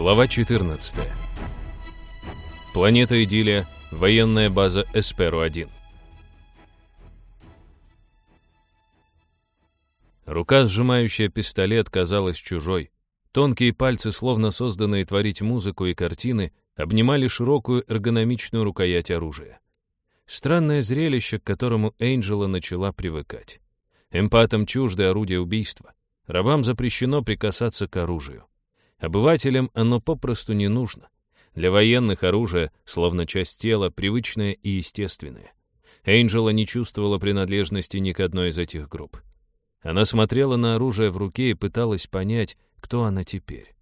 Глава 14. Планета Идилия, военная база Эсперу-1. Рука, сжимающая пистолет, казалась чужой. Тонкие пальцы, словно созданные творить музыку и картины, обнимали широкую эргономичную рукоять оружия. Странное зрелище, к которому Энджела начала привыкать. Эмпатам чужды орудия убийства. Рабам запрещено прикасаться к оружию. Обывателям оно попросту не нужно. Для военных оружие, словно часть тела, привычное и естественное. Энджела не чувствовала принадлежности ни к одной из этих групп. Она смотрела на оружие в руке и пыталась понять, кто она теперь.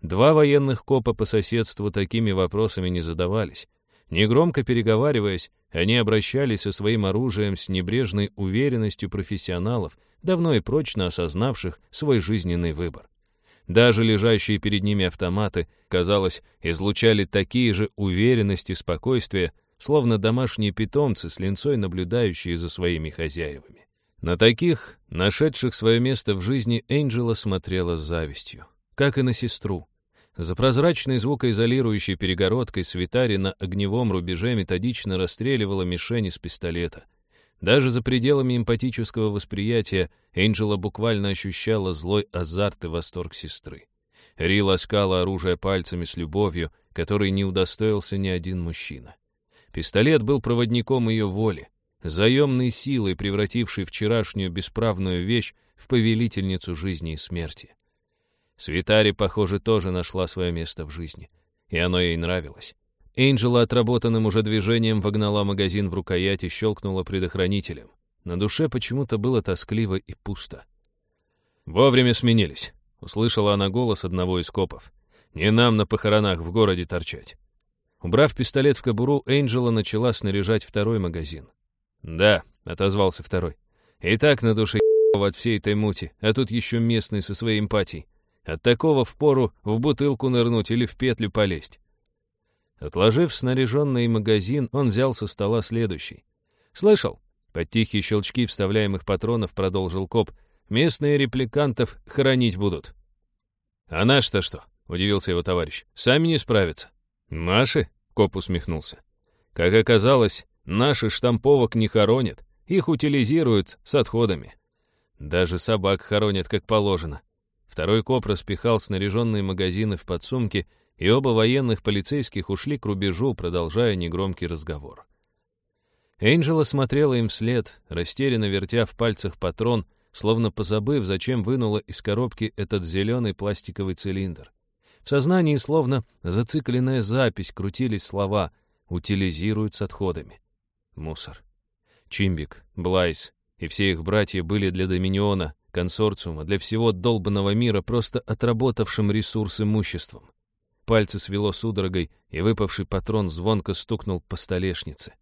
Два военных копа по соседству такими вопросами не задавались. Негромко переговариваясь, они обращались со своим оружием с небрежной уверенностью профессионалов, давно и прочно осознавших свой жизненный выбор. Даже лежащие перед ними автоматы, казалось, излучали такие же уверенности и спокойствие, словно домашние питомцы с линцой, наблюдающие за своими хозяевами. На таких, нашедших свое место в жизни, Энджела смотрела с завистью, как и на сестру. За прозрачной звукоизолирующей перегородкой Светари на огневом рубеже методично расстреливала мишени с пистолета — даже за пределами эмпатического восприятия Энджела буквально ощущала злой азарт и восторг сестры. Ри ласкала оружие пальцами с любовью, которой не удостоился ни один мужчина. Пистолет был проводником ее воли, заемной силой, превратившей вчерашнюю бесправную вещь в повелительницу жизни и смерти. Свитари, похоже, тоже нашла свое место в жизни, и оно ей нравилось. Энджела отработанным уже движением вогнала магазин в рукоять и щелкнула предохранителем. На душе почему-то было тоскливо и пусто. «Вовремя сменились», — услышала она голос одного из копов. «Не нам на похоронах в городе торчать». Убрав пистолет в кобуру, Энджела начала снаряжать второй магазин. «Да», — отозвался второй. «И так на душе от всей этой мути, а тут еще местный со своей эмпатией. От такого впору в бутылку нырнуть или в петлю полезть. Отложив снаряженный магазин, он взял со стола следующий. «Слышал?» Под тихие щелчки вставляемых патронов продолжил коп. «Местные репликантов хоронить будут». «А наш-то что?» — удивился его товарищ. «Сами не справятся». «Наши?» — коп усмехнулся. «Как оказалось, наши штамповок не хоронят. Их утилизируют с отходами. Даже собак хоронят как положено». Второй коп распихал снаряженные магазины в подсумки и оба военных полицейских ушли к рубежу, продолжая негромкий разговор. Энджела смотрела им вслед, растерянно вертя в пальцах патрон, словно позабыв, зачем вынула из коробки этот зеленый пластиковый цилиндр. В сознании словно зацикленная запись крутились слова «утилизируют с отходами». Мусор. Чимбик, Блайс и все их братья были для Доминиона, консорциума, для всего долбанного мира просто отработавшим ресурс имуществом. Пальцы свело судорогой, и выпавший патрон звонко стукнул по столешнице.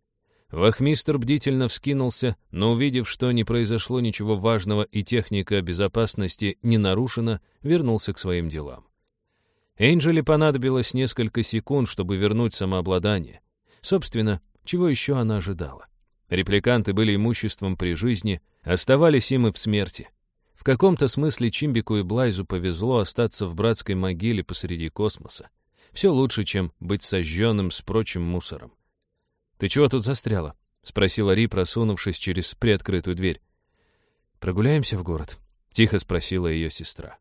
Вахмистр бдительно вскинулся, но, увидев, что не произошло ничего важного и техника безопасности не нарушена, вернулся к своим делам. Энджели понадобилось несколько секунд, чтобы вернуть самообладание. Собственно, чего еще она ожидала? Репликанты были имуществом при жизни, оставались им и в смерти. В каком-то смысле Чимбику и Блайзу повезло остаться в братской могиле посреди космоса. Все лучше, чем быть сожженным с прочим мусором. «Ты чего тут застряла?» — спросила Ри, просунувшись через приоткрытую дверь. «Прогуляемся в город?» — тихо спросила ее сестра.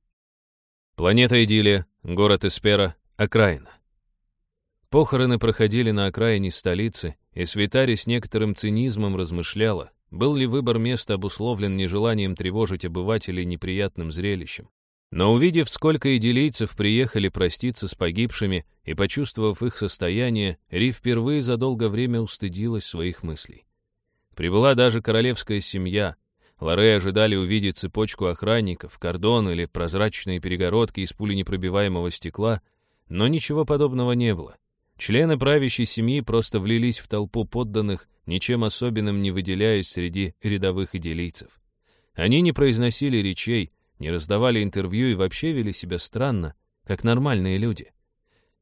Планета Идиллия, город Эспера, окраина. Похороны проходили на окраине столицы, и Светари с некоторым цинизмом размышляла, был ли выбор места обусловлен нежеланием тревожить обывателей неприятным зрелищем. Но увидев, сколько идилийцев приехали проститься с погибшими и почувствовав их состояние, Ри впервые за долгое время устыдилась своих мыслей. Прибыла даже королевская семья. Лорей ожидали увидеть цепочку охранников, кордон или прозрачные перегородки из пуленепробиваемого стекла, но ничего подобного не было. Члены правящей семьи просто влились в толпу подданных, ничем особенным не выделяясь среди рядовых идилийцев. Они не произносили речей, не раздавали интервью и вообще вели себя странно, как нормальные люди.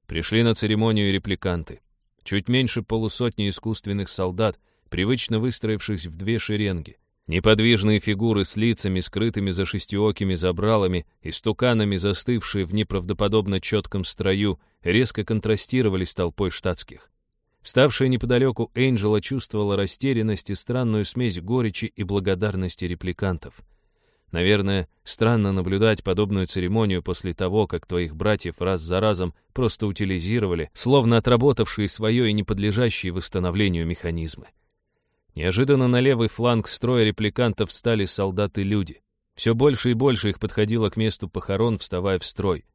Пришли на церемонию репликанты. Чуть меньше полусотни искусственных солдат, привычно выстроившись в две шеренги. Неподвижные фигуры с лицами, скрытыми за шестиокими забралами и стуканами, застывшие в неправдоподобно четком строю, резко контрастировали с толпой штатских. Вставшая неподалеку Энджела чувствовала растерянность и странную смесь горечи и благодарности репликантов. Наверное, странно наблюдать подобную церемонию после того, как твоих братьев раз за разом просто утилизировали, словно отработавшие свое и не подлежащие восстановлению механизмы. Неожиданно на левый фланг строя репликантов встали солдаты-люди. Все больше и больше их подходило к месту похорон, вставая в строй.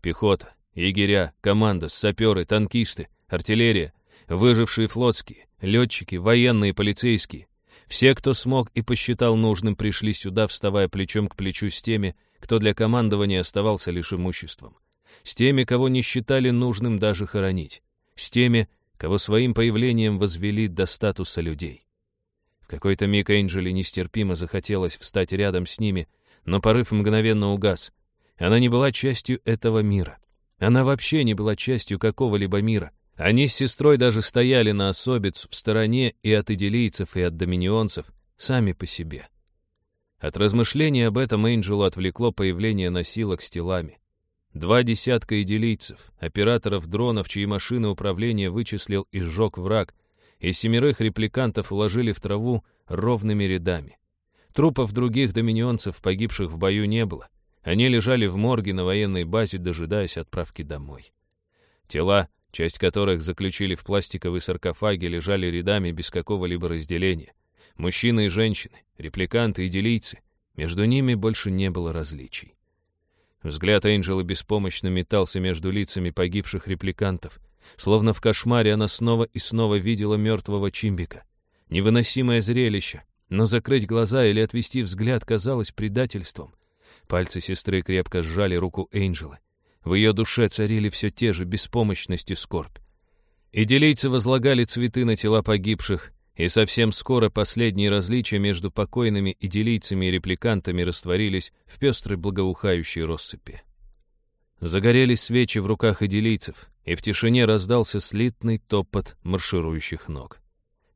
Пехота, егеря, команда, саперы, танкисты, артиллерия, выжившие флотские, летчики, военные, полицейские. Все, кто смог и посчитал нужным, пришли сюда, вставая плечом к плечу с теми, кто для командования оставался лишь имуществом. С теми, кого не считали нужным даже хоронить. С теми, кого своим появлением возвели до статуса людей какой-то миг Энджели нестерпимо захотелось встать рядом с ними, но порыв мгновенно угас. Она не была частью этого мира. Она вообще не была частью какого-либо мира. Они с сестрой даже стояли на особицу в стороне и от идилийцев, и от доминионцев, сами по себе. От размышления об этом Энджелу отвлекло появление носилок с телами. Два десятка идилийцев, операторов дронов, чьи машины управления вычислил и сжег враг, и семерых репликантов уложили в траву ровными рядами. Трупов других доминионцев, погибших в бою, не было. Они лежали в морге на военной базе, дожидаясь отправки домой. Тела, часть которых заключили в пластиковые саркофаги, лежали рядами без какого-либо разделения. Мужчины и женщины, репликанты и делийцы. Между ними больше не было различий. Взгляд Энджела беспомощно метался между лицами погибших репликантов, Словно в кошмаре она снова и снова видела мертвого Чимбика. Невыносимое зрелище, но закрыть глаза или отвести взгляд казалось предательством. Пальцы сестры крепко сжали руку Энджела. В ее душе царили все те же беспомощность и скорбь. Иделийцы возлагали цветы на тела погибших, и совсем скоро последние различия между покойными иделийцами и репликантами растворились в пестрой благоухающей россыпи. Загорелись свечи в руках идилийцев, и в тишине раздался слитный топот марширующих ног.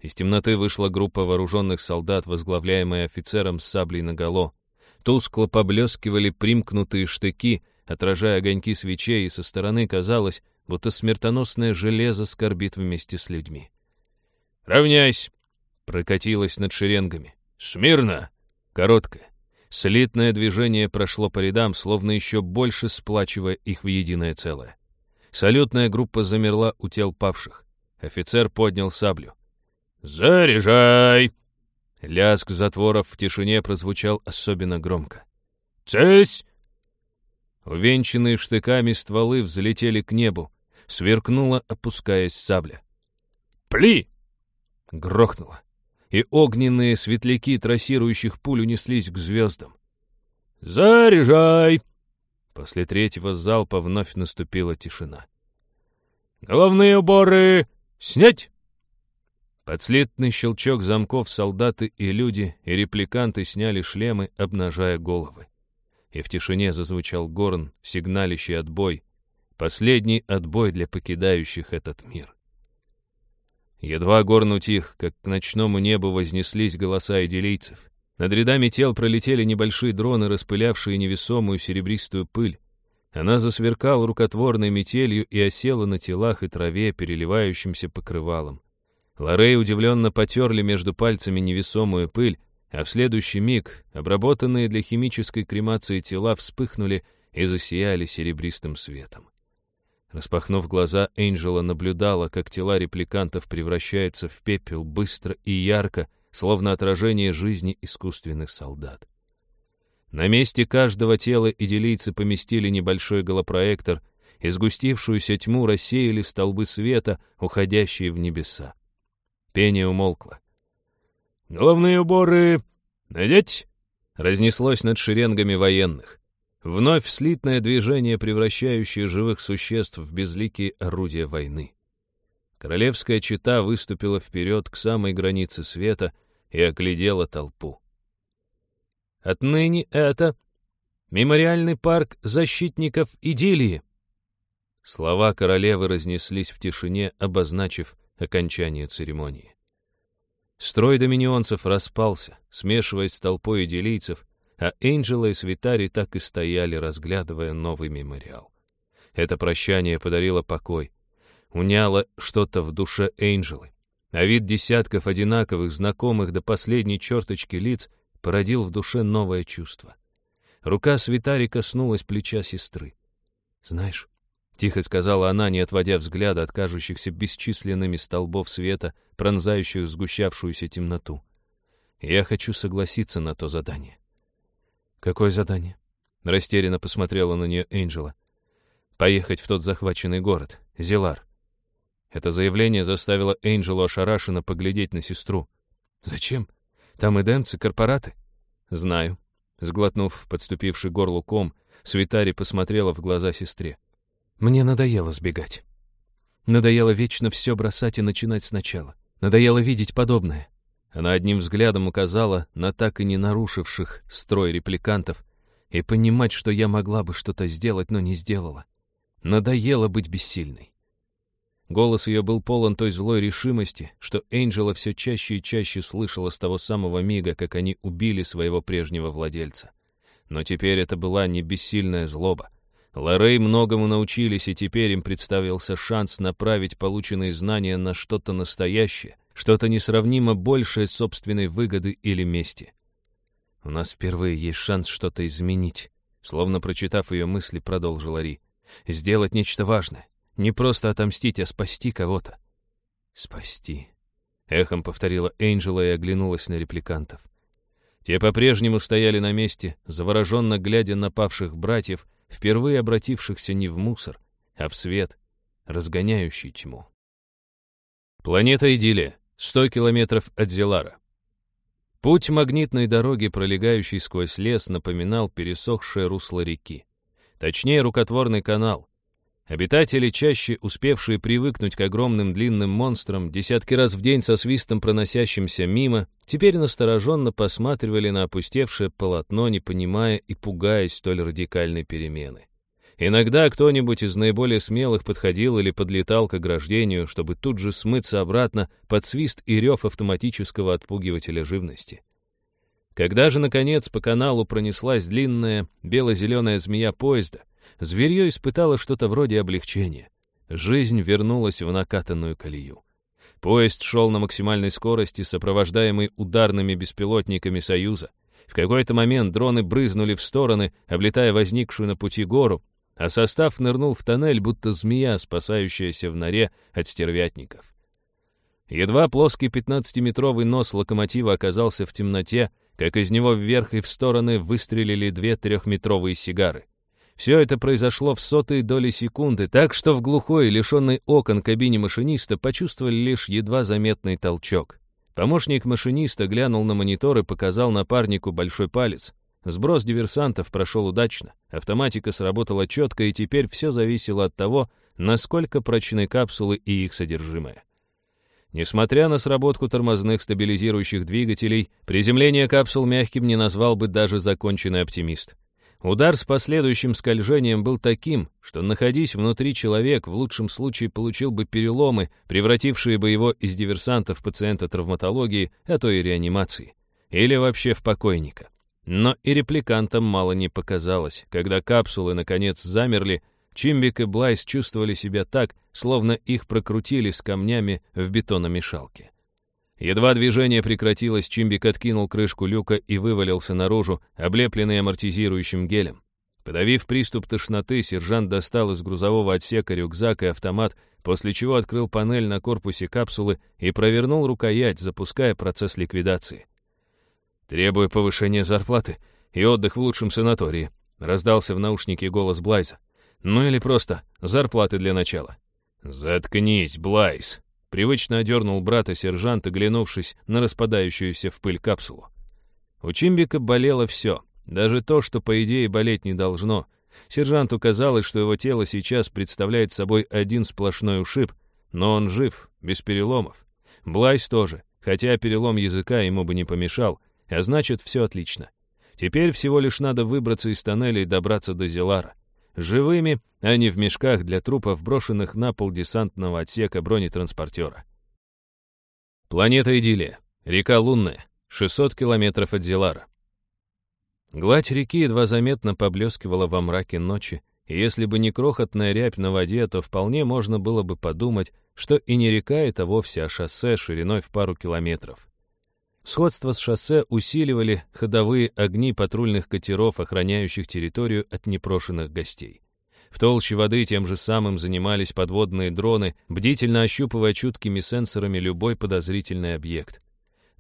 Из темноты вышла группа вооруженных солдат, возглавляемая офицером с саблей наголо. Тускло поблескивали примкнутые штыки, отражая огоньки свечей, и со стороны казалось, будто смертоносное железо скорбит вместе с людьми. «Равняйсь!» — прокатилось над шеренгами. «Смирно!» — короткое, Слитное движение прошло по рядам, словно еще больше сплачивая их в единое целое. Салютная группа замерла у тел павших. Офицер поднял саблю. «Заряжай!» Лязг затворов в тишине прозвучал особенно громко. «Цесь!» Увенчанные штыками стволы взлетели к небу. Сверкнула, опускаясь сабля. «Пли!» Грохнуло и огненные светляки трассирующих пуль унеслись к звездам. «Заряжай!» После третьего залпа вновь наступила тишина. «Головные уборы! Снять!» Подследный щелчок замков солдаты и люди, и репликанты сняли шлемы, обнажая головы. И в тишине зазвучал горн, сигналищий отбой. Последний отбой для покидающих этот мир. Едва горн утих, как к ночному небу вознеслись голоса идилийцев. Над рядами тел пролетели небольшие дроны, распылявшие невесомую серебристую пыль. Она засверкала рукотворной метелью и осела на телах и траве, переливающимся покрывалом. Лорей удивленно потерли между пальцами невесомую пыль, а в следующий миг обработанные для химической кремации тела вспыхнули и засияли серебристым светом. Распахнув глаза, Энджела наблюдала, как тела репликантов превращаются в пепел быстро и ярко, словно отражение жизни искусственных солдат. На месте каждого тела идилийцы поместили небольшой голопроектор, и сгустившуюся тьму рассеяли столбы света, уходящие в небеса. Пение умолкло. «Головные уборы надеть!» разнеслось над шеренгами военных. Вновь слитное движение, превращающее живых существ в безликие орудия войны. Королевская чита выступила вперед к самой границе света и оглядела толпу. Отныне это мемориальный парк защитников идиллии. Слова королевы разнеслись в тишине, обозначив окончание церемонии. Строй доминионцев распался, смешиваясь с толпой идилийцев, а Энджела и Свитари так и стояли, разглядывая новый мемориал. Это прощание подарило покой, уняло что-то в душе Энджелы, а вид десятков одинаковых, знакомых до последней черточки лиц породил в душе новое чувство. Рука Свитари коснулась плеча сестры. «Знаешь, — тихо сказала она, не отводя взгляда от кажущихся бесчисленными столбов света, пронзающих сгущавшуюся темноту. «Я хочу согласиться на то задание». «Какое задание?» — растерянно посмотрела на нее Энджела. «Поехать в тот захваченный город, Зелар». Это заявление заставило Энджелу ошарашенно поглядеть на сестру. «Зачем? Там эдемцы, корпораты?» «Знаю». Сглотнув подступивший горлу ком, Свитари посмотрела в глаза сестре. Мне надоело сбегать. Надоело вечно все бросать и начинать сначала. Надоело видеть подобное. Она одним взглядом указала на так и не нарушивших строй репликантов и понимать, что я могла бы что-то сделать, но не сделала. Надоело быть бессильной. Голос ее был полон той злой решимости, что Энджела все чаще и чаще слышала с того самого мига, как они убили своего прежнего владельца. Но теперь это была не бессильная злоба, Лорей многому научились, и теперь им представился шанс направить полученные знания на что-то настоящее, что-то несравнимо большее собственной выгоды или мести. «У нас впервые есть шанс что-то изменить», словно прочитав ее мысли, продолжил Ри. «Сделать нечто важное. Не просто отомстить, а спасти кого-то». «Спасти», — эхом повторила Энджела и оглянулась на репликантов. Те по-прежнему стояли на месте, завороженно глядя на павших братьев, впервые обратившихся не в мусор, а в свет, разгоняющий тьму. Планета Идиллия, 100 километров от Зелара. Путь магнитной дороги, пролегающий сквозь лес, напоминал пересохшее русло реки. Точнее, рукотворный канал. Обитатели, чаще успевшие привыкнуть к огромным длинным монстрам, десятки раз в день со свистом проносящимся мимо, теперь настороженно посматривали на опустевшее полотно, не понимая и пугаясь столь радикальной перемены. Иногда кто-нибудь из наиболее смелых подходил или подлетал к ограждению, чтобы тут же смыться обратно под свист и рев автоматического отпугивателя живности. Когда же, наконец, по каналу пронеслась длинная бело-зеленая змея поезда — Зверье испытало что-то вроде облегчения. Жизнь вернулась в накатанную колею. Поезд шел на максимальной скорости, сопровождаемый ударными беспилотниками Союза. В какой-то момент дроны брызнули в стороны, облетая возникшую на пути гору, а состав нырнул в тоннель, будто змея, спасающаяся в норе от стервятников. Едва плоский 15-метровый нос локомотива оказался в темноте, как из него вверх и в стороны выстрелили две трехметровые сигары. Все это произошло в сотые доли секунды, так что в глухой, лишенной окон кабине машиниста почувствовали лишь едва заметный толчок. Помощник машиниста глянул на монитор и показал напарнику большой палец. Сброс диверсантов прошел удачно, автоматика сработала четко, и теперь все зависело от того, насколько прочны капсулы и их содержимое. Несмотря на сработку тормозных стабилизирующих двигателей, приземление капсул мягким не назвал бы даже законченный оптимист. Удар с последующим скольжением был таким, что, находясь внутри человек, в лучшем случае получил бы переломы, превратившие бы его из диверсанта в пациента травматологии, а то и реанимации. Или вообще в покойника. Но и репликантам мало не показалось. Когда капсулы, наконец, замерли, Чимбик и Блайс чувствовали себя так, словно их прокрутили с камнями в бетономешалке. Едва движение прекратилось, Чимбик откинул крышку люка и вывалился наружу, облепленный амортизирующим гелем. Подавив приступ тошноты, сержант достал из грузового отсека рюкзак и автомат, после чего открыл панель на корпусе капсулы и провернул рукоять, запуская процесс ликвидации. «Требую повышения зарплаты и отдых в лучшем санатории», раздался в наушнике голос Блайза. «Ну или просто зарплаты для начала». «Заткнись, Блайз», Привычно одернул брата сержант, оглянувшись на распадающуюся в пыль капсулу. У Чимбика болело все, даже то, что, по идее, болеть не должно. Сержанту казалось, что его тело сейчас представляет собой один сплошной ушиб, но он жив, без переломов. Блайс тоже, хотя перелом языка ему бы не помешал, а значит, все отлично. Теперь всего лишь надо выбраться из тоннеля и добраться до Зелара живыми, а не в мешках для трупов, брошенных на пол десантного отсека бронетранспортера. Планета Идиллия. Река Лунная, 600 километров от Зелара. Гладь реки едва заметно поблескивала во мраке ночи, и если бы не крохотная рябь на воде, то вполне можно было бы подумать, что и не река это вовсе, а шоссе шириной в пару километров. Сходство с шоссе усиливали ходовые огни патрульных катеров, охраняющих территорию от непрошенных гостей. В толще воды тем же самым занимались подводные дроны, бдительно ощупывая чуткими сенсорами любой подозрительный объект.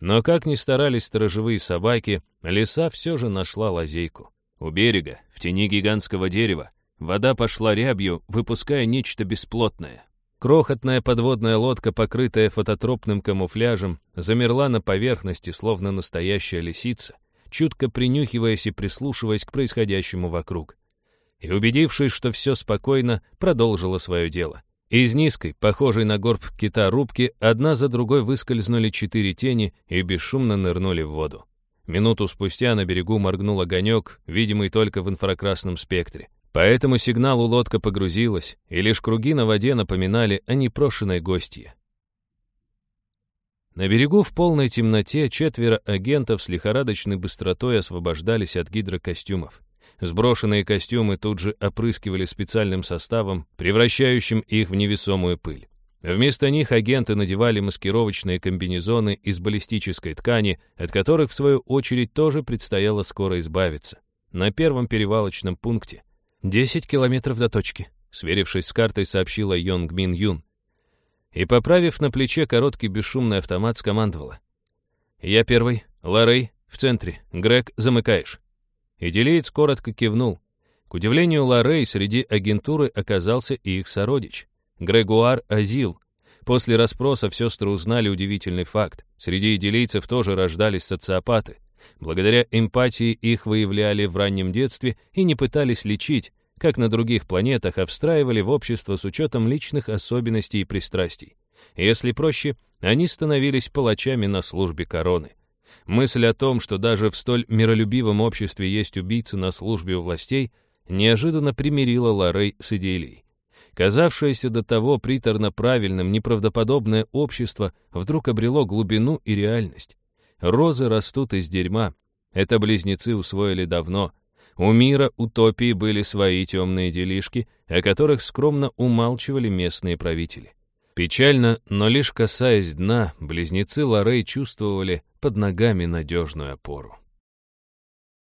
Но как ни старались сторожевые собаки, лиса все же нашла лазейку. У берега, в тени гигантского дерева, вода пошла рябью, выпуская нечто бесплотное. Крохотная подводная лодка, покрытая фототропным камуфляжем, замерла на поверхности, словно настоящая лисица, чутко принюхиваясь и прислушиваясь к происходящему вокруг. И, убедившись, что все спокойно, продолжила свое дело. Из низкой, похожей на горб кита рубки, одна за другой выскользнули четыре тени и бесшумно нырнули в воду. Минуту спустя на берегу моргнул огонек, видимый только в инфракрасном спектре. По этому сигналу лодка погрузилась, и лишь круги на воде напоминали о непрошенной гостье. На берегу в полной темноте четверо агентов с лихорадочной быстротой освобождались от гидрокостюмов. Сброшенные костюмы тут же опрыскивали специальным составом, превращающим их в невесомую пыль. Вместо них агенты надевали маскировочные комбинезоны из баллистической ткани, от которых, в свою очередь, тоже предстояло скоро избавиться. На первом перевалочном пункте — «Десять километров до точки», — сверившись с картой, сообщила Йонг Мин Юн. И, поправив на плече короткий бесшумный автомат, скомандовала. «Я первый, Ларей в центре, Грег замыкаешь». И делеец коротко кивнул. К удивлению Ларей среди агентуры оказался и их сородич. Грегуар Азил. После расспроса сестры узнали удивительный факт. Среди идилийцев тоже рождались социопаты. Благодаря эмпатии их выявляли в раннем детстве и не пытались лечить, как на других планетах, а встраивали в общество с учетом личных особенностей и пристрастий. Если проще, они становились палачами на службе короны. Мысль о том, что даже в столь миролюбивом обществе есть убийцы на службе у властей, неожиданно примирила Лорей с идеей. Казавшееся до того приторно правильным, неправдоподобное общество вдруг обрело глубину и реальность. Розы растут из дерьма. Это близнецы усвоили давно. У мира утопии были свои темные делишки, о которых скромно умалчивали местные правители. Печально, но лишь касаясь дна, близнецы Лорей чувствовали под ногами надежную опору.